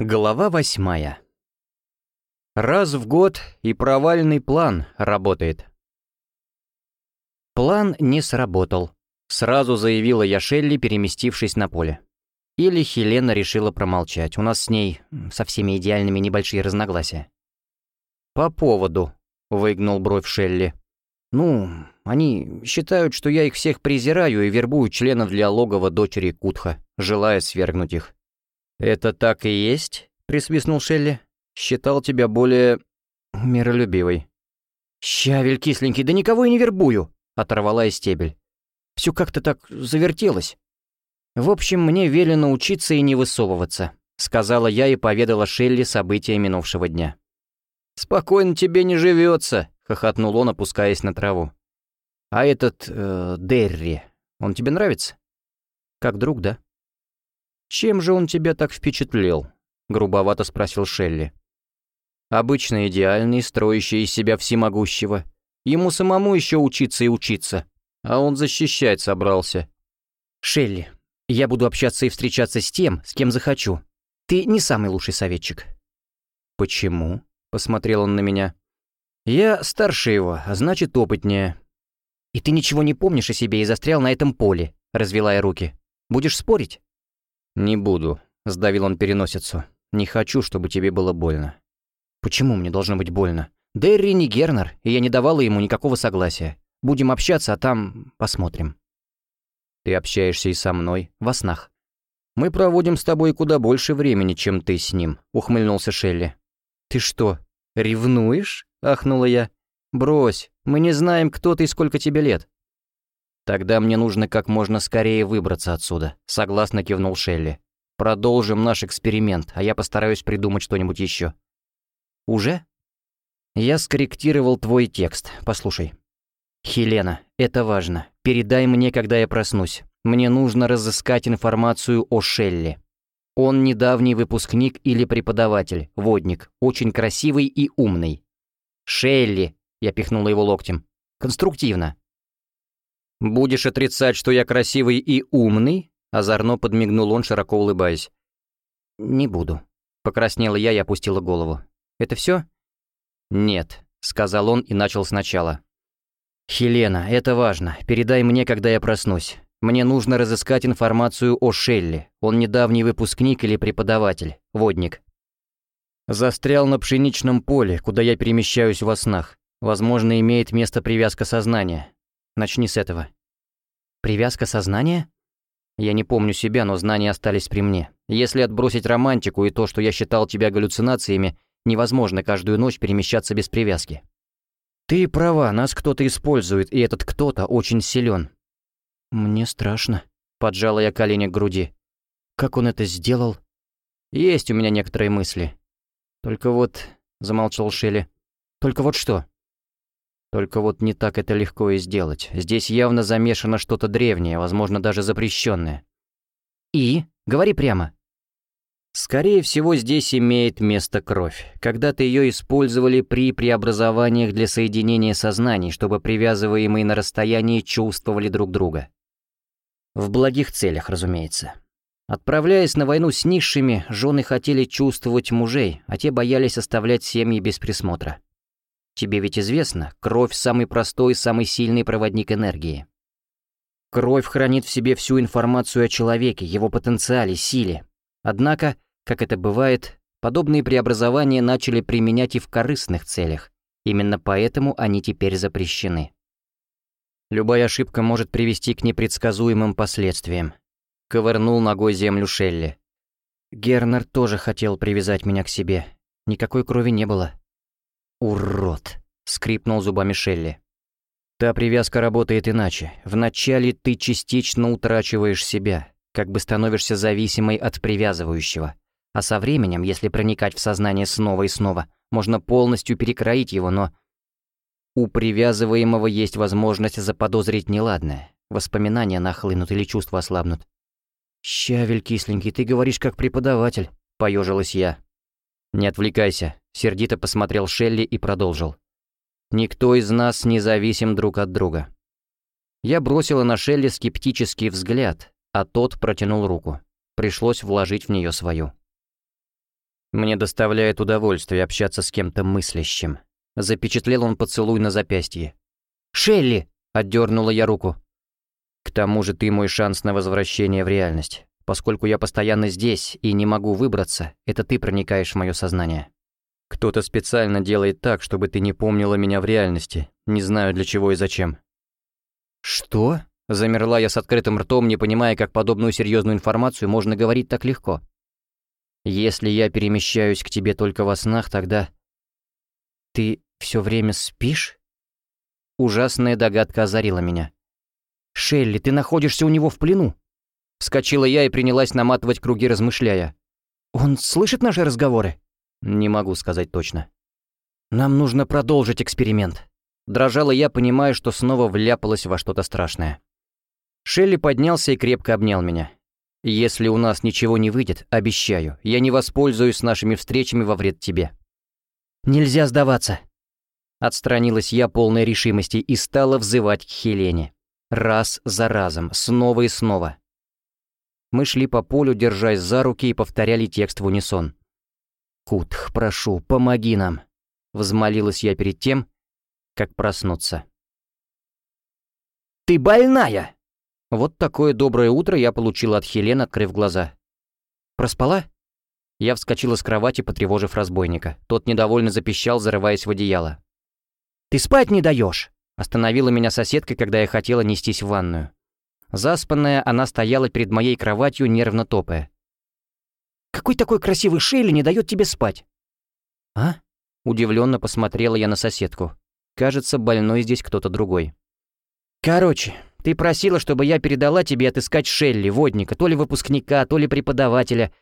Глава восьмая. Раз в год и провальный план работает. План не сработал. Сразу заявила я Шелли, переместившись на поле. Или Хелена решила промолчать. У нас с ней со всеми идеальными небольшие разногласия. «По поводу», — выгнул бровь Шелли. «Ну, они считают, что я их всех презираю и вербую членов для логова дочери Кутха, желая свергнуть их. «Это так и есть?» — присвистнул Шелли. «Считал тебя более... миролюбивой». «Щавель кисленький, да никого и не вербую!» — оторвала из стебель. «Все как-то так завертелось. В общем, мне велено учиться и не высовываться», — сказала я и поведала Шелли события минувшего дня. «Спокойно тебе не живется», — хохотнул он, опускаясь на траву. «А этот... Э, Дерри, он тебе нравится?» «Как друг, да?» «Чем же он тебя так впечатлил?» — грубовато спросил Шелли. «Обычно идеальный, строящий из себя всемогущего. Ему самому еще учиться и учиться, а он защищать собрался». «Шелли, я буду общаться и встречаться с тем, с кем захочу. Ты не самый лучший советчик». «Почему?» — посмотрел он на меня. «Я старше его, а значит опытнее». «И ты ничего не помнишь о себе и застрял на этом поле», — развела я руки. «Будешь спорить?» «Не буду», — сдавил он переносицу. «Не хочу, чтобы тебе было больно». «Почему мне должно быть больно? Дерри не Гернер, и я не давала ему никакого согласия. Будем общаться, а там посмотрим». «Ты общаешься и со мной, во снах». «Мы проводим с тобой куда больше времени, чем ты с ним», — ухмыльнулся Шелли. «Ты что, ревнуешь?» — ахнула я. «Брось, мы не знаем, кто ты и сколько тебе лет». «Тогда мне нужно как можно скорее выбраться отсюда», — согласно кивнул Шелли. «Продолжим наш эксперимент, а я постараюсь придумать что-нибудь еще». «Уже?» «Я скорректировал твой текст, послушай». «Хелена, это важно. Передай мне, когда я проснусь. Мне нужно разыскать информацию о Шелли. Он недавний выпускник или преподаватель, водник, очень красивый и умный». «Шелли!» — я пихнула его локтем. «Конструктивно. «Будешь отрицать, что я красивый и умный?» Озорно подмигнул он, широко улыбаясь. «Не буду». Покраснела я и опустила голову. «Это все? «Нет», — сказал он и начал сначала. «Хелена, это важно. Передай мне, когда я проснусь. Мне нужно разыскать информацию о Шелли. Он недавний выпускник или преподаватель, водник. Застрял на пшеничном поле, куда я перемещаюсь во снах. Возможно, имеет место привязка сознания. Начни с этого. Привязка сознания? Я не помню себя, но знания остались при мне. Если отбросить романтику и то, что я считал тебя галлюцинациями, невозможно каждую ночь перемещаться без привязки. Ты права, нас кто-то использует, и этот кто-то очень силен. Мне страшно, поджала я колени к груди. Как он это сделал? Есть у меня некоторые мысли. Только вот, замолчал Шелли. Только вот что? Только вот не так это легко и сделать. Здесь явно замешано что-то древнее, возможно, даже запрещенное. И? Говори прямо. Скорее всего, здесь имеет место кровь. Когда-то ее использовали при преобразованиях для соединения сознаний, чтобы привязываемые на расстоянии чувствовали друг друга. В благих целях, разумеется. Отправляясь на войну с низшими, жены хотели чувствовать мужей, а те боялись оставлять семьи без присмотра. Тебе ведь известно, кровь – самый простой и самый сильный проводник энергии. Кровь хранит в себе всю информацию о человеке, его потенциале, силе. Однако, как это бывает, подобные преобразования начали применять и в корыстных целях. Именно поэтому они теперь запрещены. Любая ошибка может привести к непредсказуемым последствиям. Ковырнул ногой землю Шелли. Гернер тоже хотел привязать меня к себе. Никакой крови не было. «Урод!» — скрипнул зубами Шелли. «Та привязка работает иначе. Вначале ты частично утрачиваешь себя, как бы становишься зависимой от привязывающего. А со временем, если проникать в сознание снова и снова, можно полностью перекроить его, но... У привязываемого есть возможность заподозрить неладное. Воспоминания нахлынут или чувства ослабнут. «Щавель кисленький, ты говоришь как преподаватель», — поежилась я. «Не отвлекайся», — сердито посмотрел Шелли и продолжил. «Никто из нас не зависим друг от друга». Я бросила на Шелли скептический взгляд, а тот протянул руку. Пришлось вложить в нее свою. Мне доставляет удовольствие общаться с кем-то мыслящим. Запечатлел он поцелуй на запястье. «Шелли!» — отдернула я руку. «К тому же ты мой шанс на возвращение в реальность. Поскольку я постоянно здесь и не могу выбраться, это ты проникаешь в мое сознание. Кто-то специально делает так, чтобы ты не помнила меня в реальности. Не знаю для чего и зачем». «Что?» — замерла я с открытым ртом, не понимая, как подобную серьезную информацию можно говорить так легко. «Если я перемещаюсь к тебе только во снах, тогда...» «Ты все время спишь?» Ужасная догадка озарила меня. «Шелли, ты находишься у него в плену!» Вскочила я и принялась наматывать круги, размышляя. «Он слышит наши разговоры?» «Не могу сказать точно». «Нам нужно продолжить эксперимент». Дрожала я, понимая, что снова вляпалась во что-то страшное. Шелли поднялся и крепко обнял меня. «Если у нас ничего не выйдет, обещаю, я не воспользуюсь нашими встречами во вред тебе». «Нельзя сдаваться». Отстранилась я полной решимости и стала взывать к Хелене. Раз за разом, снова и снова. Мы шли по полю, держась за руки и повторяли текст в унисон. «Кутх, прошу, помоги нам!» Взмолилась я перед тем, как проснуться. «Ты больная!» Вот такое доброе утро я получил от Хелен, открыв глаза. «Проспала?» Я вскочила с кровати, потревожив разбойника. Тот недовольно запищал, зарываясь в одеяло. «Ты спать не даешь!» Остановила меня соседка, когда я хотела нестись в ванную. Заспанная, она стояла перед моей кроватью, нервно топая. «Какой такой красивый Шейли не дает тебе спать?» «А?» Удивленно посмотрела я на соседку. Кажется, больной здесь кто-то другой. «Короче, ты просила, чтобы я передала тебе отыскать Шелли, водника, то ли выпускника, то ли преподавателя.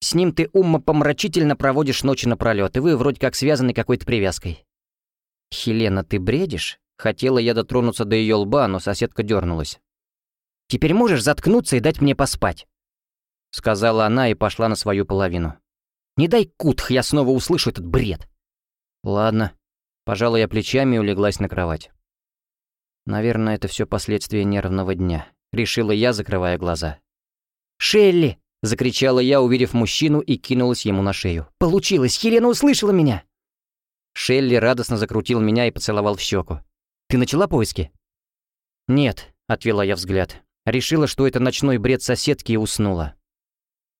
С ним ты умопомрачительно проводишь ночи напролёт, и вы вроде как связаны какой-то привязкой». «Хелена, ты бредишь?» Хотела я дотронуться до ее лба, но соседка дернулась. «Теперь можешь заткнуться и дать мне поспать?» Сказала она и пошла на свою половину. «Не дай кутх, я снова услышу этот бред!» «Ладно». Пожала я плечами и улеглась на кровать. Наверное, это все последствия нервного дня. Решила я, закрывая глаза. «Шелли!» — закричала я, увидев мужчину, и кинулась ему на шею. «Получилось! Хелена услышала меня!» Шелли радостно закрутил меня и поцеловал в щеку. «Ты начала поиски?» «Нет», — отвела я взгляд. Решила, что это ночной бред соседки и уснула.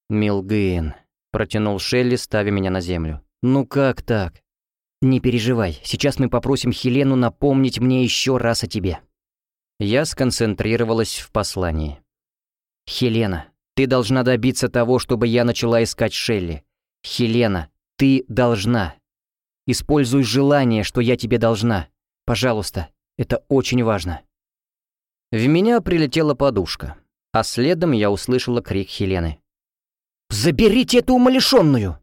«Милгейн», — протянул Шелли, ставя меня на землю. «Ну как так?» «Не переживай, сейчас мы попросим Хелену напомнить мне еще раз о тебе». Я сконцентрировалась в послании. «Хелена, ты должна добиться того, чтобы я начала искать Шелли. Хелена, ты должна. Используй желание, что я тебе должна. Пожалуйста, это очень важно». В меня прилетела подушка, а следом я услышала крик Хелены. «Заберите эту умалишенную!»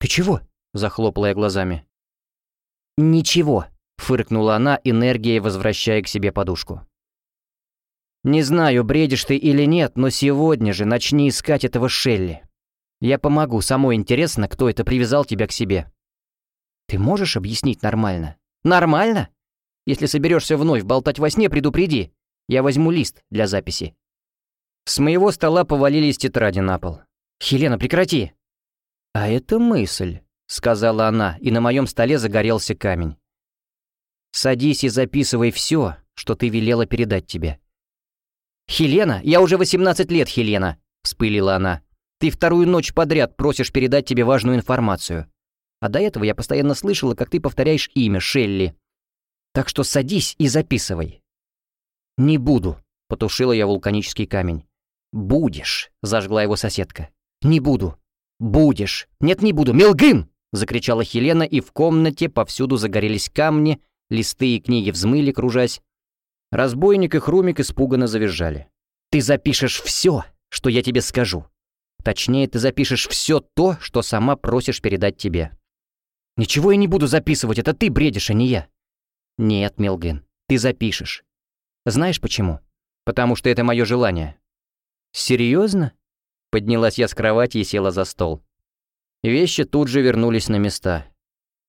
«Ты чего?» — захлопала я глазами. «Ничего», — фыркнула она, энергией возвращая к себе подушку. «Не знаю, бредишь ты или нет, но сегодня же начни искать этого Шелли. Я помогу, самой интересно, кто это привязал тебя к себе». «Ты можешь объяснить нормально?» «Нормально? Если соберешься вновь болтать во сне, предупреди. Я возьму лист для записи». С моего стола повалились тетради на пол. «Хелена, прекрати!» «А это мысль», — сказала она, и на моем столе загорелся камень. «Садись и записывай все, что ты велела передать тебе». «Хелена? Я уже 18 лет, Хелена!» — вспылила она. «Ты вторую ночь подряд просишь передать тебе важную информацию. А до этого я постоянно слышала, как ты повторяешь имя Шелли. Так что садись и записывай». «Не буду», — потушила я вулканический камень. «Будешь», — зажгла его соседка. «Не буду». «Будешь». «Нет, не буду. Мелгин!» — закричала Хелена, и в комнате повсюду загорелись камни, листы и книги взмыли, кружась. Разбойник и Хрумик испуганно завизжали. «Ты запишешь все, что я тебе скажу. Точнее, ты запишешь все то, что сама просишь передать тебе». «Ничего я не буду записывать, это ты бредишь, а не я». «Нет, Мелгин, ты запишешь. Знаешь почему? Потому что это мое желание». «Серьезно?» Поднялась я с кровати и села за стол. Вещи тут же вернулись на места.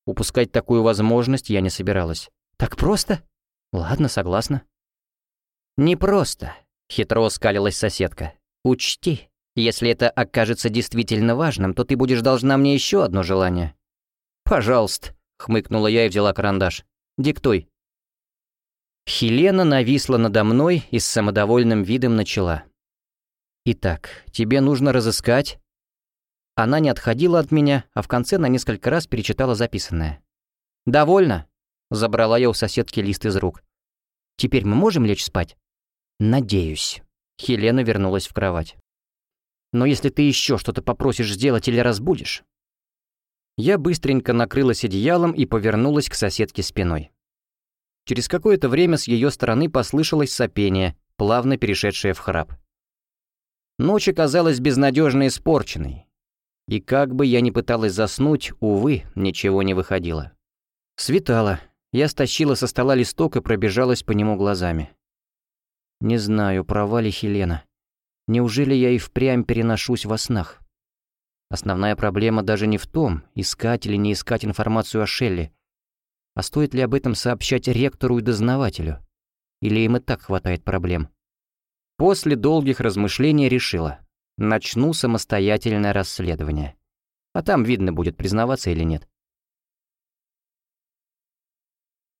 Упускать такую возможность я не собиралась. «Так просто?» «Ладно, согласна». «Не просто», — хитро скалилась соседка. «Учти, Если это окажется действительно важным, то ты будешь должна мне еще одно желание». «Пожалуйста», — хмыкнула я и взяла карандаш. «Диктуй». Хелена нависла надо мной и с самодовольным видом начала. «Итак, тебе нужно разыскать...» Она не отходила от меня, а в конце на несколько раз перечитала записанное. «Довольно?» — забрала я у соседки лист из рук. «Теперь мы можем лечь спать?» «Надеюсь». Хелена вернулась в кровать. «Но если ты еще что-то попросишь сделать или разбудишь...» Я быстренько накрылась одеялом и повернулась к соседке спиной. Через какое-то время с ее стороны послышалось сопение, плавно перешедшее в храп. Ночь оказалась безнадежно испорченной. И как бы я ни пыталась заснуть, увы, ничего не выходило. Светало. Я стащила со стола листок и пробежалась по нему глазами. Не знаю, права ли Хелена. Неужели я и впрямь переношусь во снах? Основная проблема даже не в том, искать или не искать информацию о Шелли, а стоит ли об этом сообщать ректору и дознавателю? Или им и так хватает проблем? После долгих размышлений решила. Начну самостоятельное расследование. А там видно будет, признаваться или нет.